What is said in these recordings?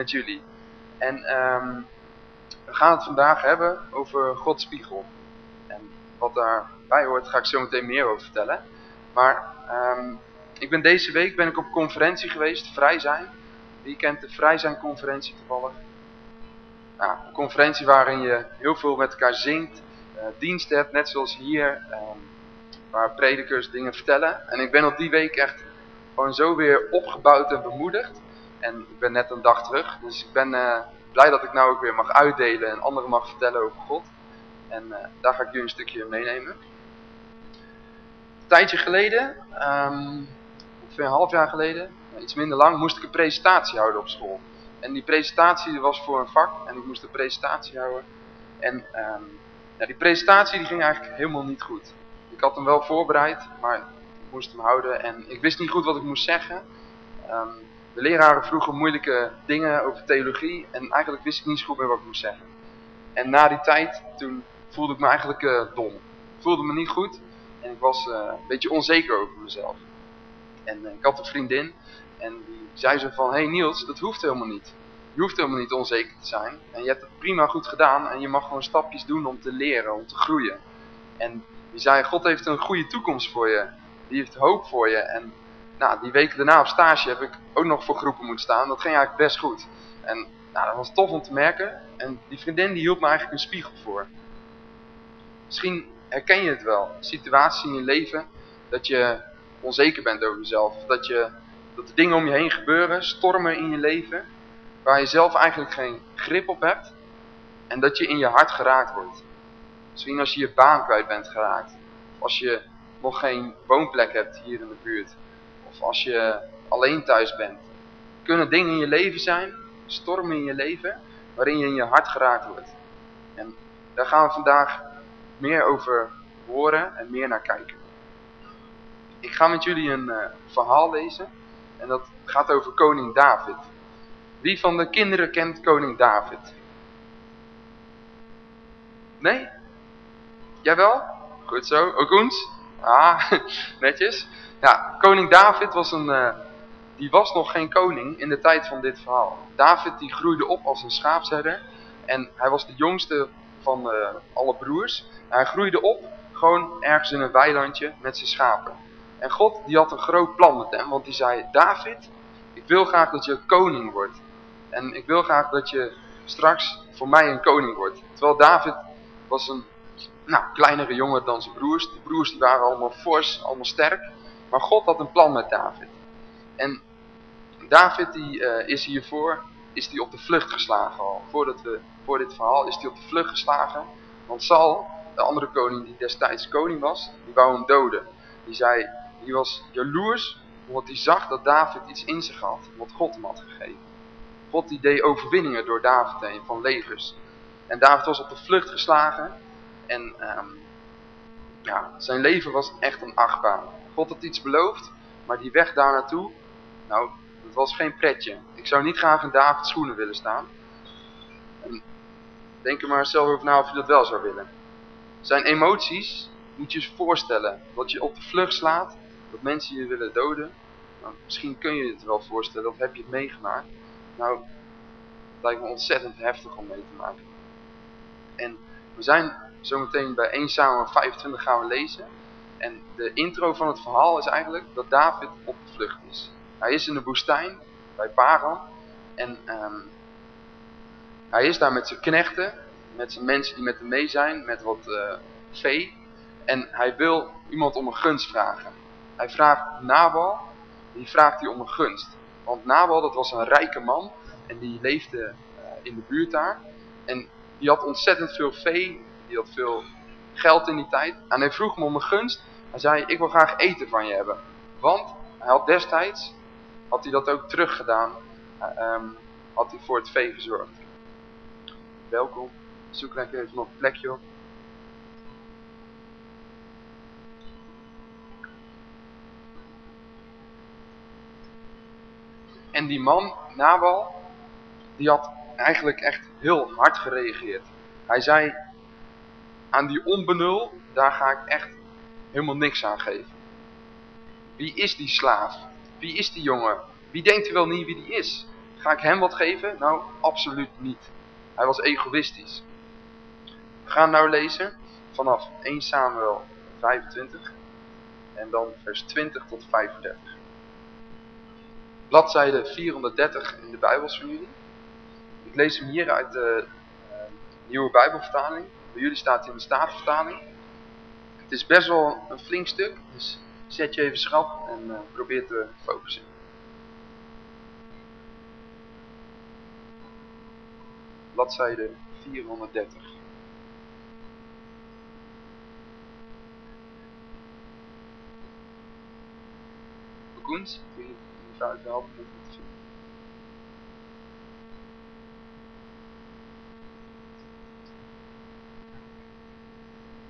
met jullie. En ehm, we gaan het vandaag hebben over Gods spiegel. En wat daarbij hoort ga ik zo meteen meer over vertellen. Maar um, ik ben deze week ben ik op conferentie geweest, Vrij Zijn. Wie kent de Vrij Zijn conferentie toevallig? Nou, een conferentie waarin je heel veel met elkaar zingt, uh, dienst hebt, net zoals hier, um, waar predikers dingen vertellen. En ik ben op die week echt gewoon zo weer opgebouwd en bemoedigd. En ik ben net een dag terug, dus ik ben uh, blij dat ik nou ook weer mag uitdelen en anderen mag vertellen over God. En uh, daar ga ik jullie een stukje meenemen. Een tijdje geleden, um, ongeveer een half jaar geleden, iets minder lang, moest ik een presentatie houden op school. En die presentatie was voor een vak en ik moest een presentatie houden. En um, ja, die presentatie die ging eigenlijk helemaal niet goed. Ik had hem wel voorbereid, maar ik moest hem houden en ik wist niet goed wat ik moest zeggen. Um, de leraren vroegen moeilijke dingen over theologie en eigenlijk wist ik niet zo goed meer wat ik moest zeggen. En na die tijd, toen voelde ik me eigenlijk uh, dom. Ik voelde me niet goed en ik was uh, een beetje onzeker over mezelf. En uh, ik had een vriendin en die zei zo van, hey Niels, dat hoeft helemaal niet. Je hoeft helemaal niet onzeker te zijn. En je hebt het prima goed gedaan en je mag gewoon stapjes doen om te leren, om te groeien. En die zei, God heeft een goede toekomst voor je. Die heeft hoop voor je. En nou, die weken daarna op stage heb ik ook nog voor groepen moeten staan. Dat ging eigenlijk best goed. En nou, dat was tof om te merken. En die vriendin die hield me eigenlijk een spiegel voor. Misschien herken je het wel. Situaties in je leven dat je onzeker bent over jezelf. Dat, je, dat er dingen om je heen gebeuren, stormen in je leven. Waar je zelf eigenlijk geen grip op hebt. En dat je in je hart geraakt wordt. Misschien als je je baan kwijt bent geraakt. Of als je nog geen woonplek hebt hier in de buurt. Of als je alleen thuis bent. Kunnen dingen in je leven zijn, stormen in je leven, waarin je in je hart geraakt wordt. En daar gaan we vandaag meer over horen en meer naar kijken. Ik ga met jullie een uh, verhaal lezen. En dat gaat over koning David. Wie van de kinderen kent koning David? Nee? Jawel? Goed zo. Ook ons? Ah, netjes. Ja, koning David was een, uh, die was nog geen koning in de tijd van dit verhaal. David die groeide op als een schaapsherder en hij was de jongste van uh, alle broers. Hij groeide op gewoon ergens in een weilandje met zijn schapen. En God die had een groot plan met hem, want die zei, David, ik wil graag dat je koning wordt. En ik wil graag dat je straks voor mij een koning wordt. Terwijl David was een nou, kleinere jongen dan zijn broers. De broers die waren allemaal fors, allemaal sterk. Maar God had een plan met David. En David die, uh, is hiervoor is die op de vlucht geslagen al. Voordat we, voor dit verhaal is hij op de vlucht geslagen. Want Saul, de andere koning die destijds koning was, die wou hem doden. Die zei, die was jaloers omdat hij zag dat David iets in zich had. Wat God hem had gegeven. God die deed overwinningen door David van legers. En David was op de vlucht geslagen. En um, ja, zijn leven was echt een achtbaan. God had iets beloofd, maar die weg daar naartoe, nou, dat was geen pretje. Ik zou niet graag in Davids schoenen willen staan. En denk er maar zelf over na of je dat wel zou willen. Zijn emoties, moet je je voorstellen, dat je op de vlucht slaat, dat mensen je willen doden. Nou, misschien kun je het wel voorstellen, of heb je het meegemaakt. Nou, het lijkt me ontzettend heftig om mee te maken. En we zijn zometeen bij 1 Samuel 25 gaan we lezen. En de intro van het verhaal is eigenlijk dat David op de vlucht is. Hij is in de woestijn, bij Paran. En um, hij is daar met zijn knechten, met zijn mensen die met hem mee zijn, met wat uh, vee. En hij wil iemand om een gunst vragen. Hij vraagt Nabal, die vraagt hij om een gunst. Want Nabal, dat was een rijke man en die leefde uh, in de buurt daar. En die had ontzettend veel vee, die had veel geld in die tijd. En hij vroeg me om een gunst. Hij zei, ik wil graag eten van je hebben. Want hij had destijds, had hij dat ook teruggedaan, uh, had hij voor het vee gezorgd. Welkom, zoek lekker even nog een plekje op. En die man, Nabal, die had eigenlijk echt heel hard gereageerd. Hij zei, aan die onbenul, daar ga ik echt helemaal niks aan geven. Wie is die slaaf? Wie is die jongen? Wie denkt u wel niet wie die is? Ga ik hem wat geven? Nou, absoluut niet. Hij was egoïstisch. We gaan nou lezen vanaf 1 Samuel 25 en dan vers 20 tot 35. Bladzijde 430 in de Bijbels van jullie. Ik lees hem hier uit de uh, nieuwe Bijbelvertaling. Bij jullie staat hij in de Statenvertaling. Het is best wel een flink stuk, dus zet je even schrap en uh, probeer te focussen. Bladzijde 430. Koens, kun je je helpen met het zien?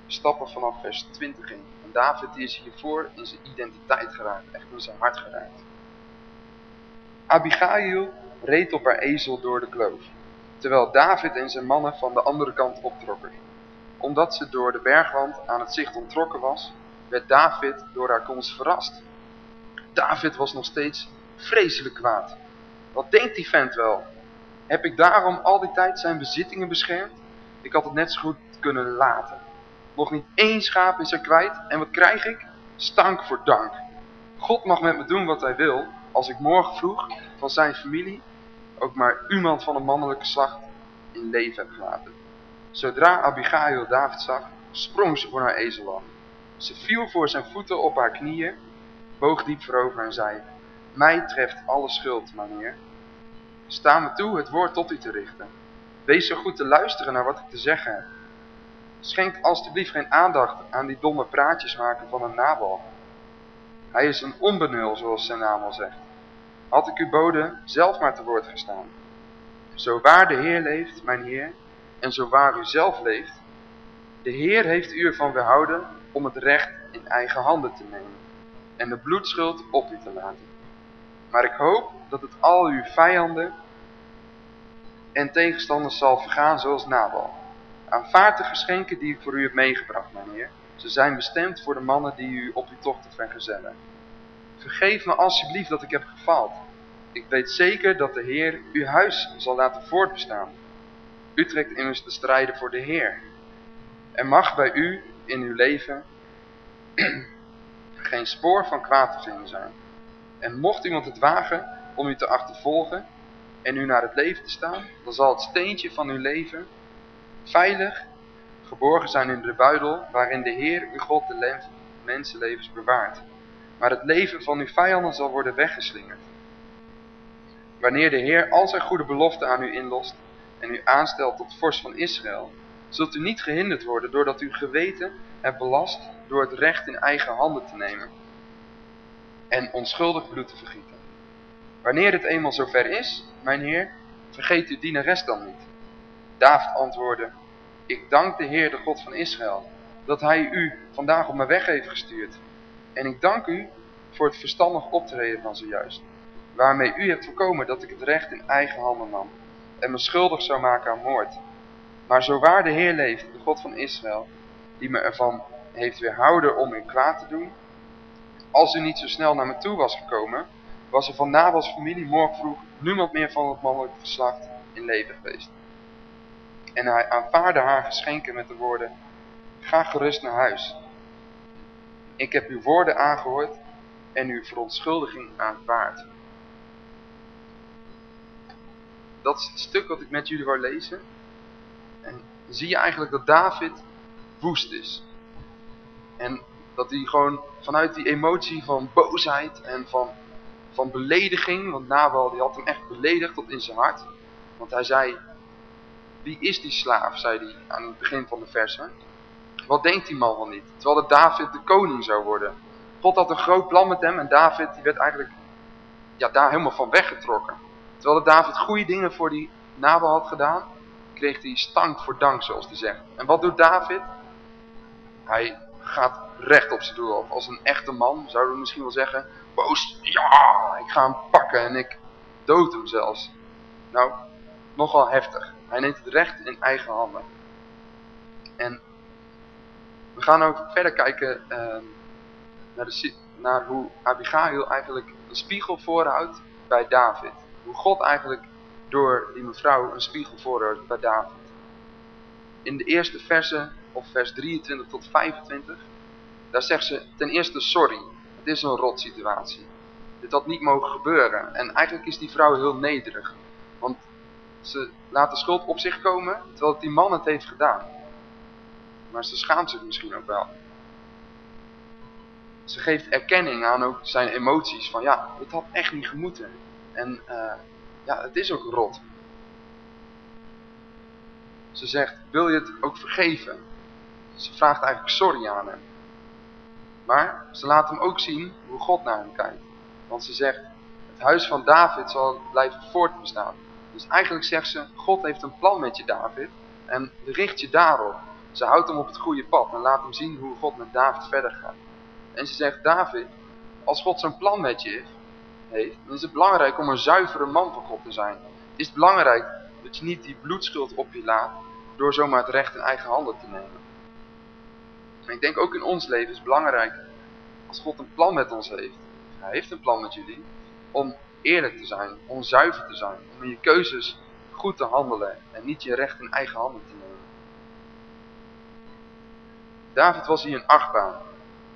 We stappen vanaf vers 20 in. En David is hiervoor in zijn identiteit geraakt, echt in zijn hart geraakt. Abigail reed op haar ezel door de kloof, terwijl David en zijn mannen van de andere kant optrokken. Omdat ze door de bergwand aan het zicht ontrokken was, werd David door haar komst verrast. David was nog steeds vreselijk kwaad. Wat denkt die vent wel? Heb ik daarom al die tijd zijn bezittingen beschermd? Ik had het net zo goed kunnen laten. Nog niet één schaap is er kwijt en wat krijg ik? Stank voor dank. God mag met me doen wat hij wil, als ik morgen vroeg van zijn familie ook maar iemand van een mannelijke slacht in leven heb gelaten. Zodra Abigail David zag, sprong ze voor haar ezel af. Ze viel voor zijn voeten op haar knieën boog diep voorover en zei, Mij treft alle schuld, meneer. Sta me toe het woord tot u te richten. Wees zo goed te luisteren naar wat ik te zeggen heb. Schenk alstublieft geen aandacht aan die domme praatjes maken van een nabal. Hij is een onbenul, zoals zijn naam al zegt. Had ik uw bode zelf maar te woord gestaan. Zo waar de Heer leeft, mijn Heer, en zo waar u zelf leeft, de Heer heeft u ervan weerhouden om het recht in eigen handen te nemen en de bloedschuld op u te laten. Maar ik hoop dat het al uw vijanden en tegenstanders zal vergaan zoals Nabal. Aanvaard de geschenken die ik voor u heb meegebracht, mijn heer. Ze zijn bestemd voor de mannen die u op uw tochten vergezellen. Vergeef me alsjeblieft dat ik heb gefaald. Ik weet zeker dat de Heer uw huis zal laten voortbestaan. U trekt immers de strijden voor de Heer. Er mag bij u in uw leven geen spoor van kwaad te vinden zijn. En mocht iemand het wagen om u te achtervolgen en u naar het leven te staan, dan zal het steentje van uw leven veilig geborgen zijn in de buidel waarin de Heer uw God de mensenlevens bewaart. Maar het leven van uw vijanden zal worden weggeslingerd. Wanneer de Heer al zijn goede beloften aan u inlost en u aanstelt tot vorst van Israël, zult u niet gehinderd worden doordat uw geweten hebt belast door het recht in eigen handen te nemen en onschuldig bloed te vergieten. Wanneer het eenmaal zover is, mijn heer, vergeet uw dienares dan niet. David antwoordde, ik dank de Heer, de God van Israël, dat hij u vandaag op mijn weg heeft gestuurd. En ik dank u voor het verstandig optreden van zojuist, waarmee u hebt voorkomen dat ik het recht in eigen handen nam en me schuldig zou maken aan moord. Maar zo waar de Heer leeft, de God van Israël, die me ervan heeft weerhouden om u kwaad te doen. Als u niet zo snel naar me toe was gekomen, was er van Nabals familie morgen vroeg niemand meer van het mannelijk geslacht in leven geweest. En hij aanvaarde haar geschenken met de woorden, ga gerust naar huis. Ik heb uw woorden aangehoord en uw verontschuldiging aanvaard. Dat is het stuk wat ik met jullie wou lezen. En zie je eigenlijk dat David woest is. En dat hij gewoon vanuit die emotie van boosheid en van, van belediging, want Nabal die had hem echt beledigd tot in zijn hart. Want hij zei, wie is die slaaf, zei hij aan het begin van de versen. Wat denkt die man wel niet? Terwijl dat David de koning zou worden. God had een groot plan met hem en David die werd eigenlijk ja, daar helemaal van weggetrokken. Terwijl dat David goede dingen voor die Nabal had gedaan, kreeg hij stank voor dank, zoals hij zegt. En wat doet David? Hij gaat recht op zijn doel af. Als een echte man zouden we misschien wel zeggen, boos, ja, ik ga hem pakken en ik dood hem zelfs. Nou, nogal heftig. Hij neemt het recht in eigen handen. En we gaan ook verder kijken uh, naar, de, naar hoe Abigail eigenlijk een spiegel voorhoudt bij David. hoe God eigenlijk door die mevrouw een spiegel voorhoudt bij David. In de eerste versen, of vers 23 tot 25, daar zegt ze ten eerste sorry. Het is een rot situatie. Dit had niet mogen gebeuren. En eigenlijk is die vrouw heel nederig. Want ze laat de schuld op zich komen, terwijl die man het heeft gedaan. Maar ze schaamt zich misschien ook wel. Ze geeft erkenning aan ook zijn emoties. Van ja, dit had echt niet gemoeten. En uh, ja, het is ook rot. Ze zegt, wil je het ook vergeven? Ze vraagt eigenlijk sorry aan hem. Maar ze laat hem ook zien hoe God naar hem kijkt. Want ze zegt, het huis van David zal blijven voortbestaan. Dus eigenlijk zegt ze, God heeft een plan met je David en richt je daarop. Ze houdt hem op het goede pad en laat hem zien hoe God met David verder gaat. En ze zegt, David, als God zo'n plan met je heeft, dan is het belangrijk om een zuivere man van God te zijn. Het is belangrijk dat je niet die bloedschuld op je laat door zomaar het recht in eigen handen te nemen. En ik denk ook in ons leven is het belangrijk, als God een plan met ons heeft, hij heeft een plan met jullie, om eerlijk te zijn, om zuiver te zijn, om je keuzes goed te handelen en niet je recht in eigen handen te nemen. David was hier een achtbaan,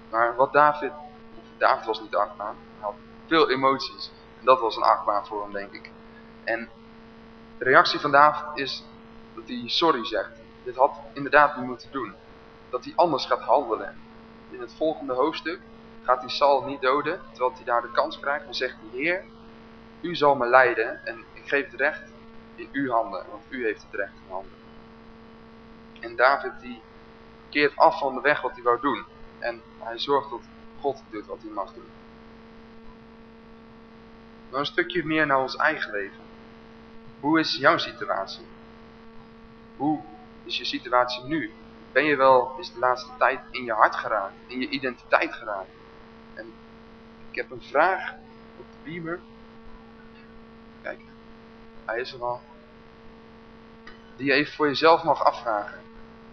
maar wat David, David was niet de achtbaan, hij had veel emoties en dat was een achtbaan voor hem denk ik. En de reactie van David is dat hij sorry zegt. Dit had inderdaad niet moeten doen. Dat hij anders gaat handelen. In het volgende hoofdstuk gaat hij Saul niet doden, terwijl hij daar de kans krijgt. Dan zegt hij, Heer, u zal me leiden en ik geef het recht in uw handen, want u heeft het recht in handen. En David die keert af van de weg wat hij wou doen. En hij zorgt dat God doet wat hij mag doen. Nou een stukje meer naar ons eigen leven. Hoe is jouw situatie? Hoe is je situatie nu? Ben je wel, is de laatste tijd in je hart geraakt, in je identiteit geraakt? En ik heb een vraag op de beamer. Hij is er. Die je even voor jezelf mag afvragen.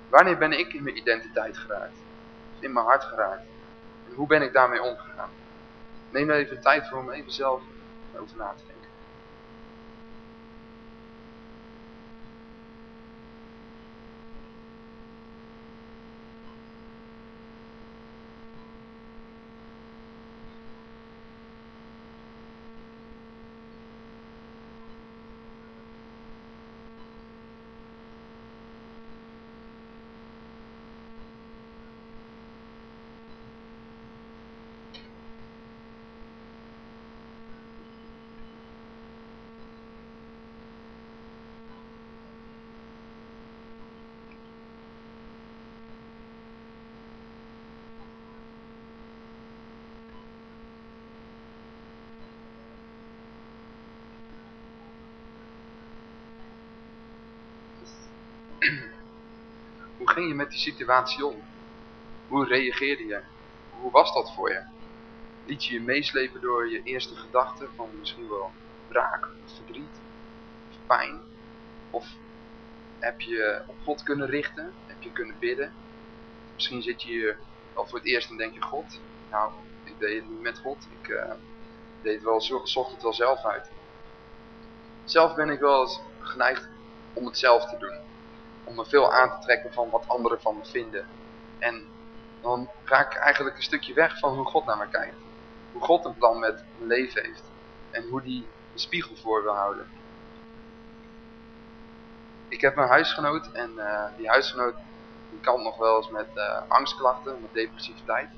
Wanneer ben ik in mijn identiteit geraakt? In mijn hart geraakt? En hoe ben ik daarmee omgegaan? Neem even tijd voor om even zelf over na te denken. Hoe ging je met die situatie om? Hoe reageerde je? Hoe was dat voor je? Liet je je meeslepen door je eerste gedachten van misschien wel wraak, verdriet, of pijn? Of heb je op God kunnen richten? Heb je kunnen bidden? Misschien zit je hier al voor het eerst en denk je, God, nou, ik deed het niet met God. Ik uh, deed het wel, zocht het wel zelf uit. Zelf ben ik wel eens geneigd om het zelf te doen om me veel aan te trekken van wat anderen van me vinden. En dan raak ik eigenlijk een stukje weg van hoe God naar me kijkt. Hoe God een plan met mijn leven heeft. En hoe die een spiegel voor wil houden. Ik heb een huisgenoot en uh, die huisgenoot die kan nog wel eens met uh, angstklachten, met depressiviteit.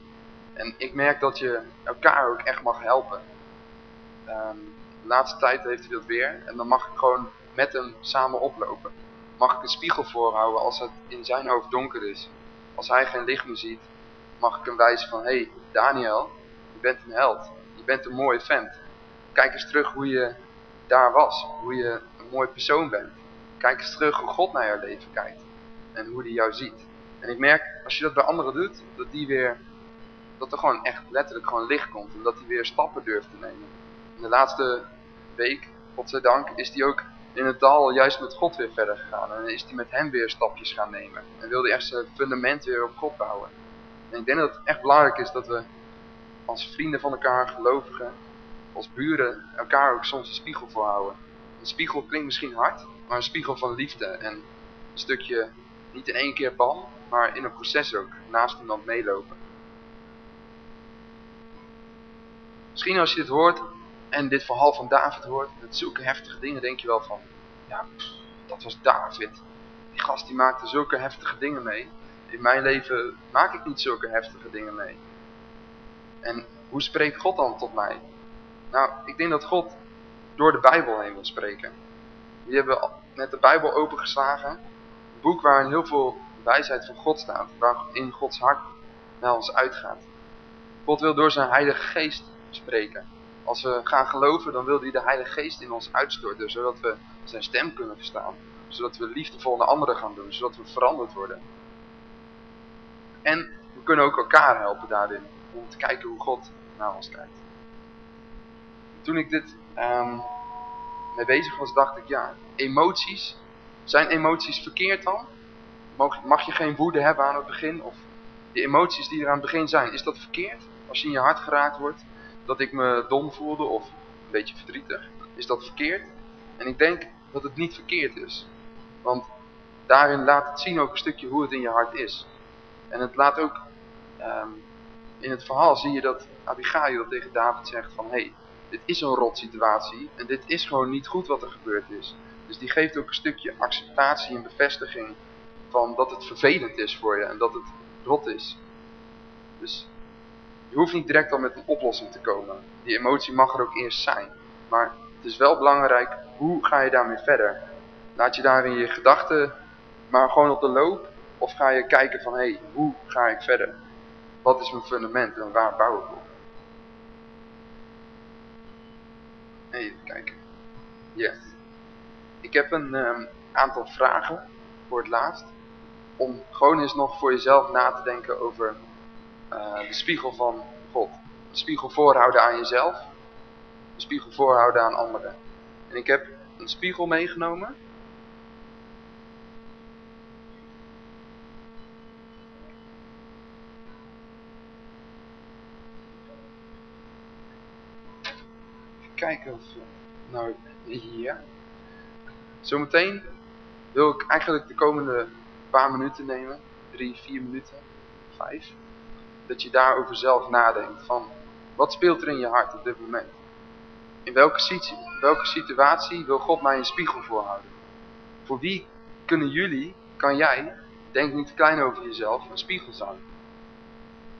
En ik merk dat je elkaar ook echt mag helpen. Um, de laatste tijd heeft hij dat weer en dan mag ik gewoon met hem samen oplopen mag ik een spiegel voorhouden als het in zijn hoofd donker is. Als hij geen licht meer ziet, mag ik hem wijzen van, hé hey, Daniel, je bent een held. Je bent een mooie vent. Kijk eens terug hoe je daar was. Hoe je een mooi persoon bent. Kijk eens terug hoe God naar jouw leven kijkt. En hoe hij jou ziet. En ik merk, als je dat bij anderen doet, dat die weer, dat er gewoon echt letterlijk gewoon licht komt. En dat hij weer stappen durft te nemen. In de laatste week, godzijdank, is die ook in het dal juist met God weer verder gegaan. En is hij met hem weer stapjes gaan nemen. En wilde echt zijn fundament weer op God bouwen. En ik denk dat het echt belangrijk is dat we als vrienden van elkaar, gelovigen, als buren elkaar ook soms een spiegel voorhouden. Een spiegel klinkt misschien hard, maar een spiegel van liefde. En een stukje, niet in één keer bam, maar in een proces ook, naast iemand meelopen. Misschien als je dit hoort en dit verhaal van David hoort, met zulke heftige dingen, denk je wel van, ja, dat was David. Die gast die maakte zulke heftige dingen mee. In mijn leven maak ik niet zulke heftige dingen mee. En hoe spreekt God dan tot mij? Nou, ik denk dat God door de Bijbel heen wil spreken. We hebben net de Bijbel opengeslagen. Een boek waarin heel veel wijsheid van God staat. Waarin Gods hart naar ons uitgaat. God wil door zijn heilige geest spreken. Als we gaan geloven, dan wil hij de heilige geest in ons uitstorten. Zodat we zijn stem kunnen verstaan. Zodat we liefdevol naar anderen gaan doen. Zodat we veranderd worden. En we kunnen ook elkaar helpen daarin. Om te kijken hoe God naar ons kijkt. Toen ik dit um, mee bezig was, dacht ik, ja, emoties. Zijn emoties verkeerd dan? Mag, mag je geen woede hebben aan het begin? Of die emoties die er aan het begin zijn, is dat verkeerd? Als je in je hart geraakt wordt, dat ik me dom voelde of een beetje verdrietig. Is dat verkeerd? En ik denk dat het niet verkeerd is. Want daarin laat het zien ook een stukje hoe het in je hart is. En het laat ook, um, in het verhaal zie je dat Abigail tegen David zegt van, hé, hey, dit is een rot situatie en dit is gewoon niet goed wat er gebeurd is. Dus die geeft ook een stukje acceptatie en bevestiging van dat het vervelend is voor je en dat het rot is. Dus je hoeft niet direct al met een oplossing te komen. Die emotie mag er ook eerst zijn. Maar het is wel belangrijk, hoe ga je daarmee verder? Laat je daarin je gedachten maar gewoon op de loop? Of ga je kijken van, hé, hey, hoe ga ik verder? Wat is mijn fundament en waar bouw ik op? Even kijken. Yes. Ik heb een um, aantal vragen voor het laatst. Om gewoon eens nog voor jezelf na te denken over uh, de spiegel van De spiegel voorhouden aan jezelf. De spiegel voorhouden aan anderen. En ik heb een spiegel meegenomen. kijken of... Nou, hier. Zometeen wil ik eigenlijk de komende paar minuten nemen. Drie, vier minuten. Vijf. Dat je daarover zelf nadenkt. Van, wat speelt er in je hart op dit moment? In welke, welke situatie wil God mij een spiegel voorhouden? Voor wie kunnen jullie, kan jij, denk niet klein over jezelf, een spiegel zijn?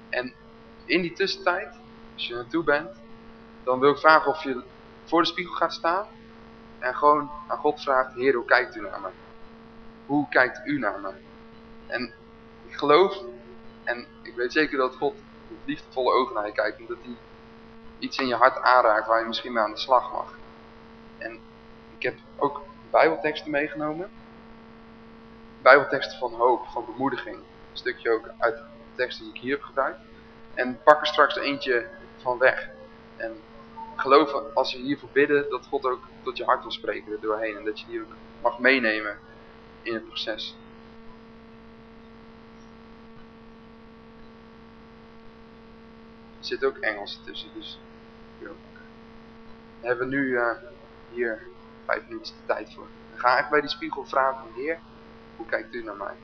En in die tussentijd, als je naartoe bent, dan wil ik vragen of je voor de spiegel gaat staan en gewoon aan God vraagt, Heer, hoe kijkt u naar me? Hoe kijkt u naar me? En ik geloof en ik weet zeker dat God met liefdevolle ogen naar je kijkt, omdat hij iets in je hart aanraakt waar je misschien mee aan de slag mag. En ik heb ook bijbelteksten meegenomen. Bijbelteksten van hoop, van bemoediging. Een stukje ook uit de teksten die ik hier heb gebruikt. En pak er straks eentje van weg. En geloven als je hiervoor bidden dat God ook tot je hart wil spreken er doorheen. En dat je die mag meenemen in het proces. Zit ook Engels tussen, dus we hebben nu uh, hier vijf minuten de tijd voor. Dan ga ik bij die spiegel vragen, Heer, hoe kijkt u naar mij?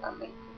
Amen.